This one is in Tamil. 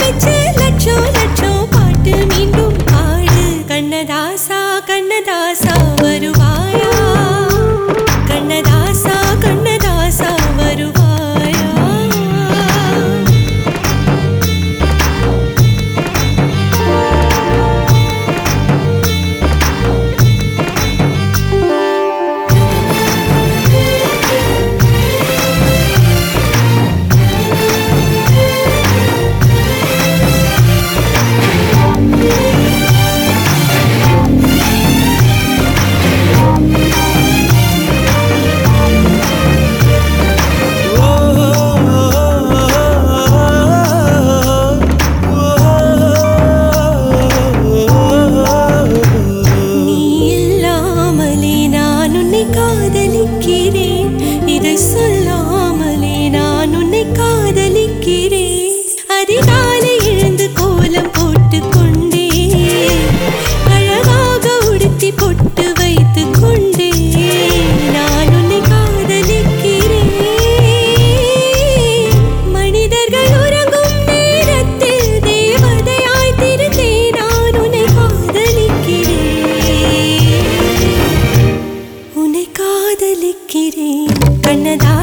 me too. இருக்கிறேன் கண்ணதா